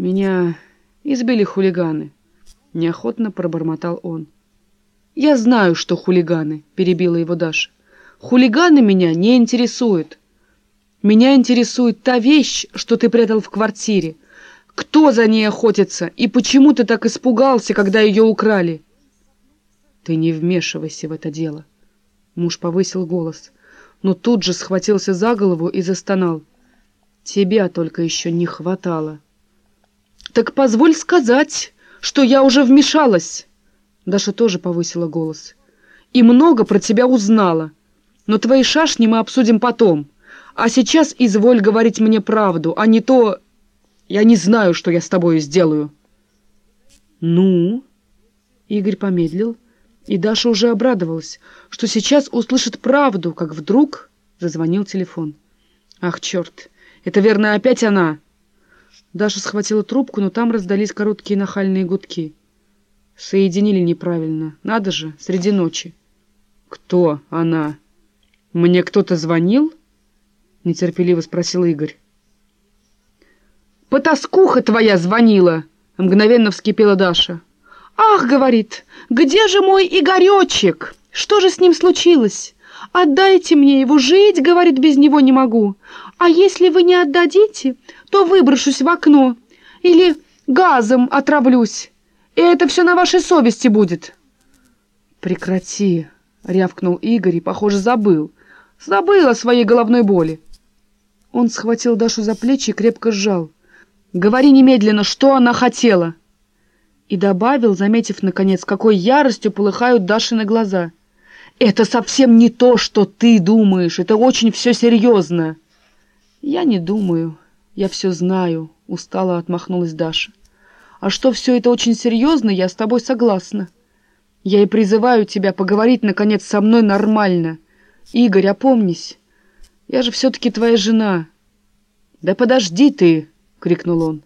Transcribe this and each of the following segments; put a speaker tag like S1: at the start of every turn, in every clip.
S1: Меня избили хулиганы. Неохотно пробормотал он. «Я знаю, что хулиганы», — перебила его Даша. «Хулиганы меня не интересуют. Меня интересует та вещь, что ты прятал в квартире. Кто за ней охотится и почему ты так испугался, когда ее украли?» «Ты не вмешивайся в это дело». Муж повысил голос, но тут же схватился за голову и застонал. «Тебя только еще не хватало». «Так позволь сказать, что я уже вмешалась!» Даша тоже повысила голос. «И много про тебя узнала. Но твои шашни мы обсудим потом. А сейчас изволь говорить мне правду, а не то... Я не знаю, что я с тобой сделаю». «Ну?» Игорь помедлил, и Даша уже обрадовалась, что сейчас услышит правду, как вдруг зазвонил телефон. «Ах, черт! Это, верно, опять она!» Даша схватила трубку, но там раздались короткие нахальные гудки. Соединили неправильно. Надо же, среди ночи. «Кто она? Мне кто-то звонил?» — нетерпеливо спросил Игорь. «Потаскуха твоя звонила!» — мгновенно вскипела Даша. «Ах, — говорит, — где же мой Игоречек? Что же с ним случилось? Отдайте мне его, жить, — говорит, — без него не могу. А если вы не отдадите, то выброшусь в окно или газом отравлюсь. И это все на вашей совести будет. Прекрати, рявкнул Игорь и, похоже, забыл. Забыл о своей головной боли. Он схватил Дашу за плечи и крепко сжал. «Говори немедленно, что она хотела!» И добавил, заметив, наконец, какой яростью полыхают Дашины глаза. «Это совсем не то, что ты думаешь. Это очень все серьезно». «Я не думаю», «Я все знаю», — устало отмахнулась Даша. «А что все это очень серьезно, я с тобой согласна. Я и призываю тебя поговорить, наконец, со мной нормально. Игорь, опомнись. Я же все-таки твоя жена». «Да подожди ты!» — крикнул он.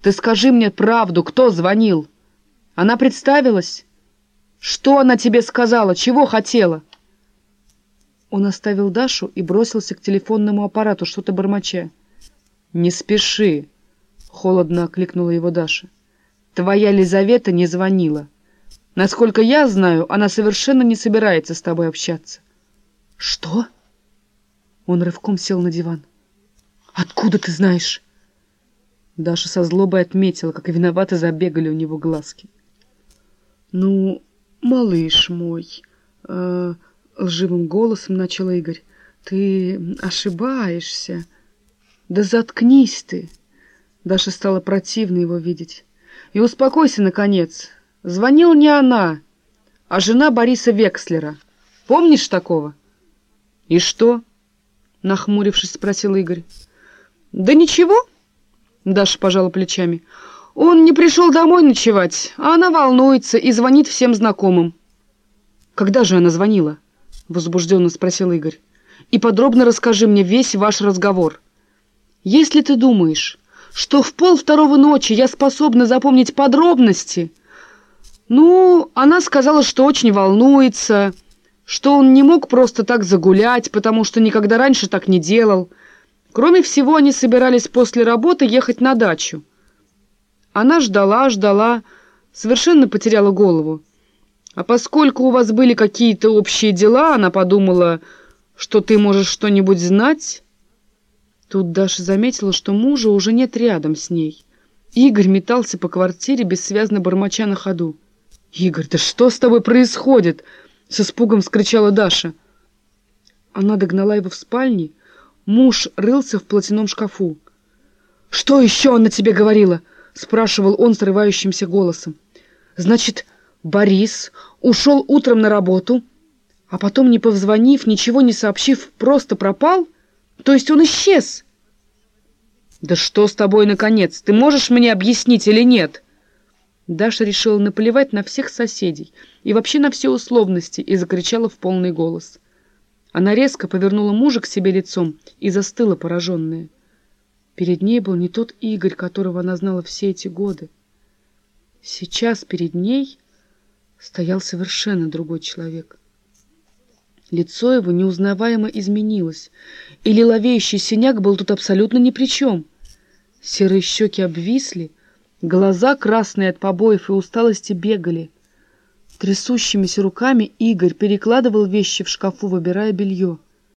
S1: «Ты скажи мне правду, кто звонил? Она представилась? Что она тебе сказала? Чего хотела?» Он оставил Дашу и бросился к телефонному аппарату, что-то бормоча. «Не спеши!» — холодно окликнула его Даша. «Твоя Лизавета не звонила. Насколько я знаю, она совершенно не собирается с тобой общаться». «Что?» Он рывком сел на диван. «Откуда ты знаешь?» Даша со злобой отметила, как виновато забегали у него глазки. «Ну, малыш мой», э, — лживым голосом начал Игорь, — «ты ошибаешься». «Да заткнись ты!» Даша стала противно его видеть. «И успокойся, наконец. Звонил не она, а жена Бориса Векслера. Помнишь такого?» «И что?» — нахмурившись, спросил Игорь. «Да ничего», — Даша пожала плечами. «Он не пришел домой ночевать, а она волнуется и звонит всем знакомым». «Когда же она звонила?» — возбужденно спросил Игорь. «И подробно расскажи мне весь ваш разговор». Если ты думаешь, что в пол второго ночи я способна запомнить подробности, ну, она сказала, что очень волнуется, что он не мог просто так загулять, потому что никогда раньше так не делал. Кроме всего, они собирались после работы ехать на дачу. Она ждала, ждала, совершенно потеряла голову. А поскольку у вас были какие-то общие дела, она подумала, что ты можешь что-нибудь знать... Тут Даша заметила, что мужа уже нет рядом с ней. Игорь метался по квартире, бессвязно бормоча на ходу. «Игорь, да что с тобой происходит?» — с испугом вскричала Даша. Она догнала его в спальне. Муж рылся в платяном шкафу. «Что еще она тебе говорила?» — спрашивал он срывающимся голосом. «Значит, Борис ушел утром на работу, а потом, не повзвонив, ничего не сообщив, просто пропал?» То есть он исчез? Да что с тобой, наконец? Ты можешь мне объяснить или нет? Даша решила наплевать на всех соседей и вообще на все условности и закричала в полный голос. Она резко повернула мужа к себе лицом и застыла пораженная. Перед ней был не тот Игорь, которого она знала все эти годы. Сейчас перед ней стоял совершенно другой человек — Лицо его неузнаваемо изменилось, и лиловеющий синяк был тут абсолютно ни при чем. Серые щеки обвисли, Глаза, красные от побоев и усталости, бегали. Трясущимися руками Игорь перекладывал вещи в шкафу, выбирая белье.